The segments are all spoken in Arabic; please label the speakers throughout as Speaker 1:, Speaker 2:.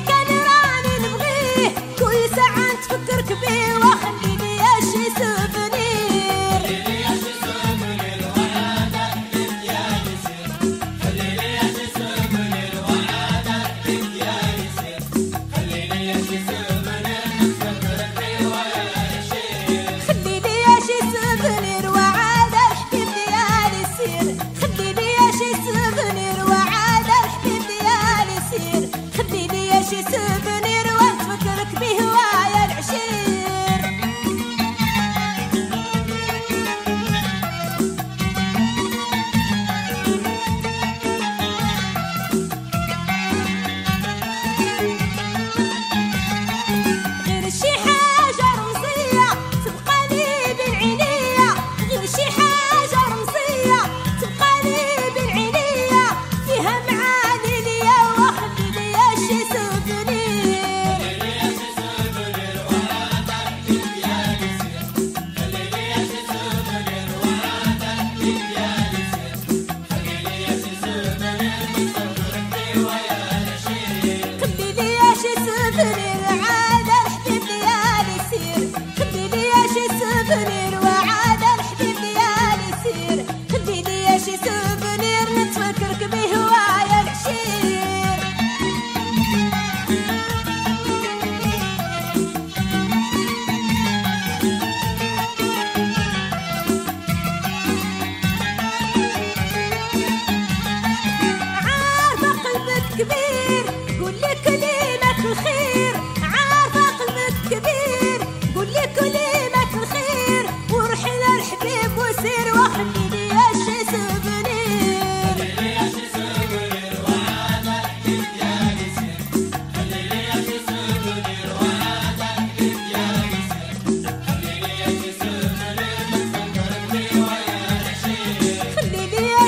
Speaker 1: كان راني نبغيه. كل ساعة تفكرك بيه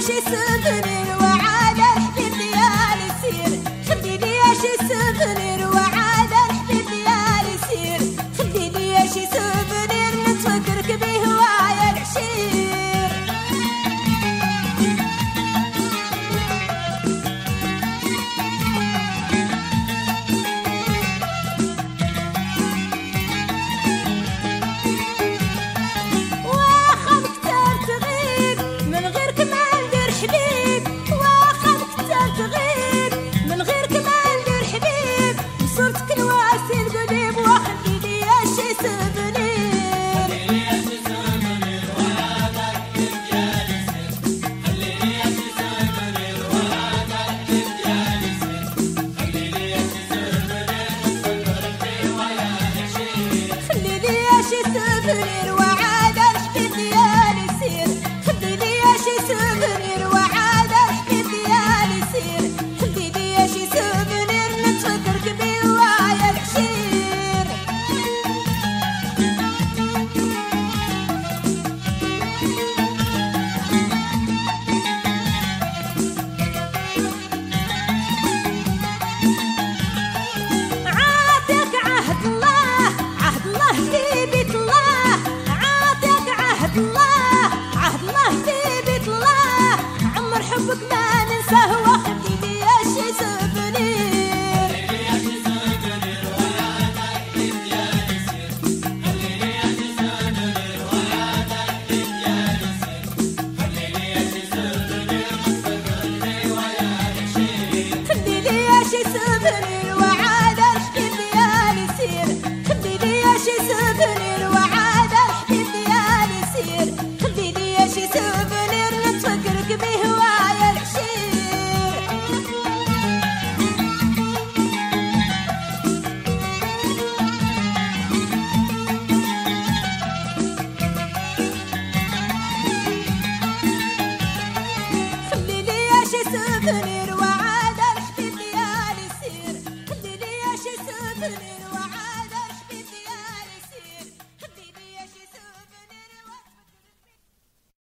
Speaker 1: 谁死的 Look Pagdaan